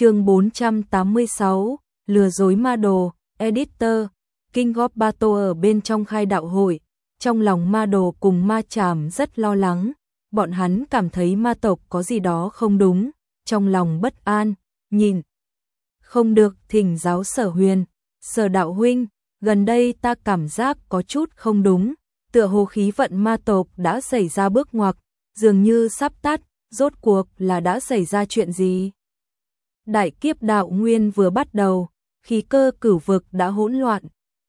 chương 486, lừa dối ma đồ, editor, King of tô ở bên trong khai đạo hội, trong lòng ma đồ cùng ma chàm rất lo lắng, bọn hắn cảm thấy ma tộc có gì đó không đúng, trong lòng bất an, nhìn. Không được thỉnh giáo sở huyền, sở đạo huynh, gần đây ta cảm giác có chút không đúng, tựa hồ khí vận ma tộc đã xảy ra bước ngoặc, dường như sắp tắt, rốt cuộc là đã xảy ra chuyện gì? Đại kiếp đạo nguyên vừa bắt đầu, khí cơ cửu vực đã hỗn loạn,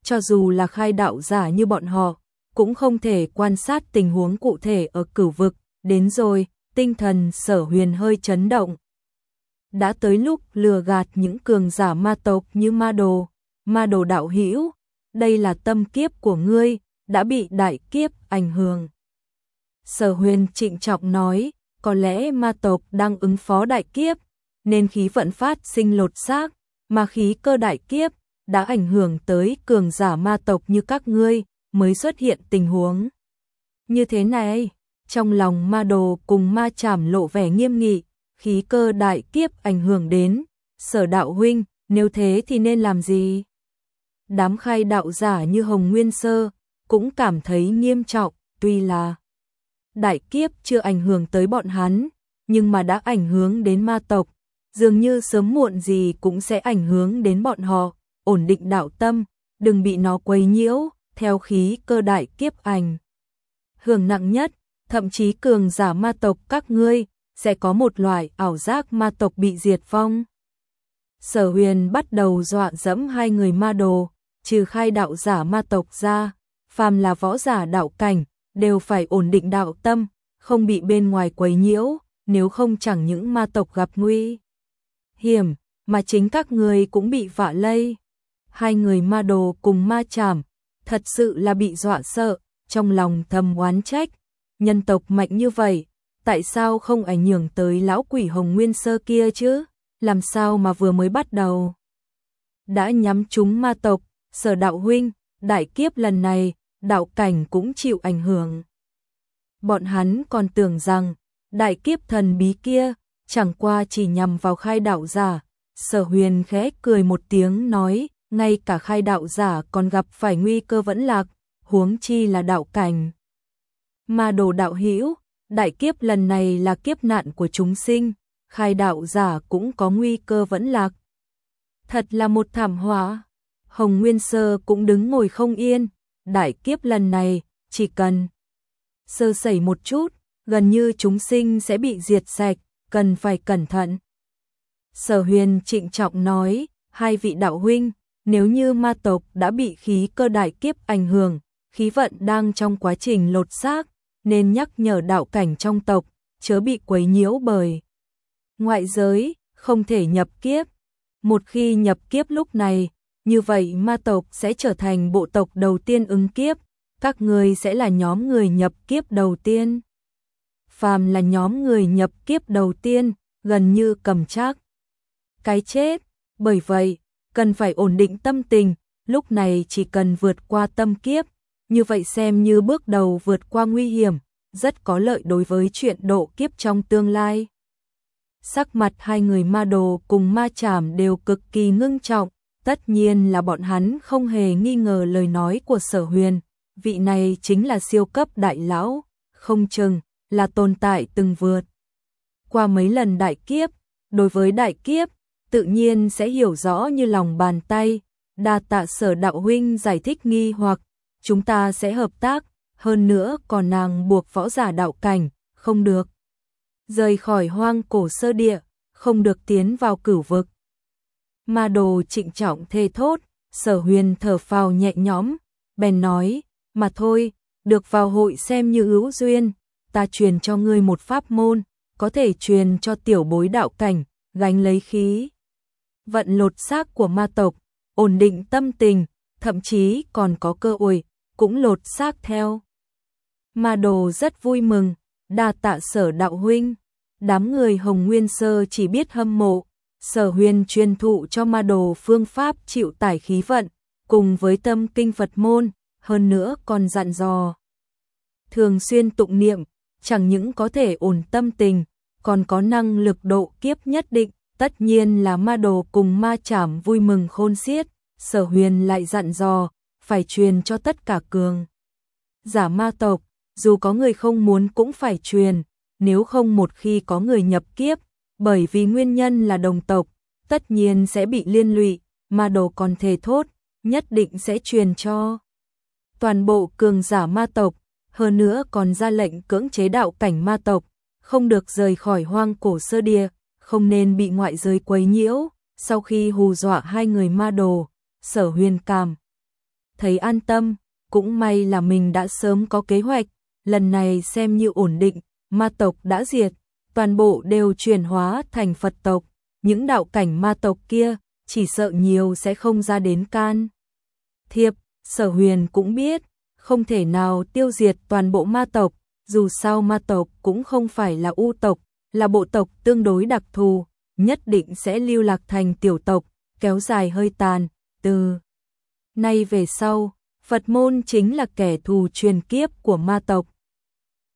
cho dù là khai đạo giả như bọn họ, cũng không thể quan sát tình huống cụ thể ở cửu vực, đến rồi, tinh thần sở huyền hơi chấn động. Đã tới lúc lừa gạt những cường giả ma tộc như ma đồ, ma đồ đạo hữu đây là tâm kiếp của ngươi, đã bị đại kiếp ảnh hưởng. Sở huyền trịnh trọng nói, có lẽ ma tộc đang ứng phó đại kiếp, nên khí vận phát sinh lột xác, mà khí cơ đại kiếp đã ảnh hưởng tới cường giả ma tộc như các ngươi, mới xuất hiện tình huống. Như thế này, trong lòng ma đồ cùng ma chảm lộ vẻ nghiêm nghị, khí cơ đại kiếp ảnh hưởng đến, sở đạo huynh, nếu thế thì nên làm gì? Đám khai đạo giả như Hồng Nguyên Sơ, cũng cảm thấy nghiêm trọng, tuy là đại kiếp chưa ảnh hưởng tới bọn hắn, nhưng mà đã ảnh hưởng đến ma tộc, dường như sớm muộn gì cũng sẽ ảnh hưởng đến bọn họ, ổn định đạo tâm, đừng bị nó quấy nhiễu, theo khí cơ đại kiếp ảnh. Hưởng nặng nhất, thậm chí cường giả ma tộc các ngươi, sẽ có một loại ảo giác ma tộc bị diệt vong. Sở huyền bắt đầu dọa dẫm hai người ma đồ, trừ khai đạo giả ma tộc ra, phàm là võ giả đạo cảnh, đều phải ổn định đạo tâm, không bị bên ngoài quấy nhiễu, nếu không chẳng những ma tộc gặp nguy hiểm, mà chính các người cũng bị vạ lây. Hai người ma đồ cùng ma chảm, thật sự là bị dọa sợ, trong lòng thầm oán trách. Nhân tộc mạnh như vậy, tại sao không ảnh hưởng tới lão quỷ hồng nguyên sơ kia chứ? Làm sao mà vừa mới bắt đầu? Đã nhắm chúng ma tộc, sở đạo huynh, đại kiếp lần này, đạo cảnh cũng chịu ảnh hưởng. Bọn hắn còn tưởng rằng, đại kiếp thần bí kia, chẳng qua chỉ nhằm vào khai đạo giả. Sở huyền khẽ cười một tiếng nói, ngay cả khai đạo giả còn gặp phải nguy cơ vẫn lạc, huống chi là đạo cảnh. Mà đồ đạo hữu đại kiếp lần này là kiếp nạn của chúng sinh, khai đạo giả cũng có nguy cơ vẫn lạc. Thật là một thảm họa. Hồng Nguyên Sơ cũng đứng ngồi không yên, đại kiếp lần này, chỉ cần sơ sẩy một chút, gần như chúng sinh sẽ bị diệt sạch, cần phải cẩn thận. Sở huyền trịnh trọng nói, hai vị đạo huynh, nếu như ma tộc đã bị khí cơ đại kiếp ảnh hưởng, khí vận đang trong quá trình lột xác, nên nhắc nhở đạo cảnh trong tộc, chớ bị quấy nhiễu bởi ngoại giới, không thể nhập kiếp. Một khi nhập kiếp lúc này, như vậy ma tộc sẽ trở thành bộ tộc đầu tiên ứng kiếp, các người sẽ là nhóm người nhập kiếp đầu tiên. Phàm là nhóm người nhập kiếp đầu tiên, gần như cầm chắc. Cái chết, bởi vậy, cần phải ổn định tâm tình, lúc này chỉ cần vượt qua tâm kiếp, như vậy xem như bước đầu vượt qua nguy hiểm, rất có lợi đối với chuyện độ kiếp trong tương lai. Sắc mặt hai người ma đồ cùng ma chảm đều cực kỳ ngưng trọng, tất nhiên là bọn hắn không hề nghi ngờ lời nói của sở huyền, vị này chính là siêu cấp đại lão, không chừng là tồn tại từng vượt. Qua mấy lần đại kiếp, đối với đại kiếp, tự nhiên sẽ hiểu rõ như lòng bàn tay, đa tạ sở đạo huynh giải thích nghi hoặc chúng ta sẽ hợp tác, hơn nữa còn nàng buộc võ giả đạo cảnh, không được. Rời khỏi hoang cổ sơ địa, không được tiến vào cửu vực. Ma đồ trịnh trọng thê thốt, sở huyền thở phào nhẹ nhõm, bèn nói, mà thôi, được vào hội xem như ưu duyên, ta truyền cho ngươi một pháp môn, có thể truyền cho tiểu bối đạo cảnh, gánh lấy khí. Vận lột xác của ma tộc, ổn định tâm tình, thậm chí còn có cơ hội, cũng lột xác theo. Ma đồ rất vui mừng, đa tạ sở đạo huynh. Đám người Hồng Nguyên Sơ chỉ biết hâm mộ, sở huyền truyền thụ cho ma đồ phương pháp chịu tải khí vận, cùng với tâm kinh Phật môn, hơn nữa còn dặn dò. Thường xuyên tụng niệm, chẳng những có thể ổn tâm tình, còn có năng lực độ kiếp nhất định, Tất nhiên là ma đồ cùng ma chảm vui mừng khôn xiết, sở huyền lại dặn dò, phải truyền cho tất cả cường. Giả ma tộc, dù có người không muốn cũng phải truyền, nếu không một khi có người nhập kiếp, bởi vì nguyên nhân là đồng tộc, tất nhiên sẽ bị liên lụy, ma đồ còn thề thốt, nhất định sẽ truyền cho toàn bộ cường giả ma tộc, hơn nữa còn ra lệnh cưỡng chế đạo cảnh ma tộc, không được rời khỏi hoang cổ sơ địa, không nên bị ngoại giới quấy nhiễu. Sau khi hù dọa hai người ma đồ, sở huyền cảm. Thấy an tâm, cũng may là mình đã sớm có kế hoạch, lần này xem như ổn định, ma tộc đã diệt, toàn bộ đều chuyển hóa thành Phật tộc, những đạo cảnh ma tộc kia, chỉ sợ nhiều sẽ không ra đến can. Thiệp, sở huyền cũng biết, không thể nào tiêu diệt toàn bộ ma tộc, dù sao ma tộc cũng không phải là u tộc, là bộ tộc tương đối đặc thù, nhất định sẽ lưu lạc thành tiểu tộc, kéo dài hơi tàn, từ nay về sau, Phật môn chính là kẻ thù truyền kiếp của ma tộc.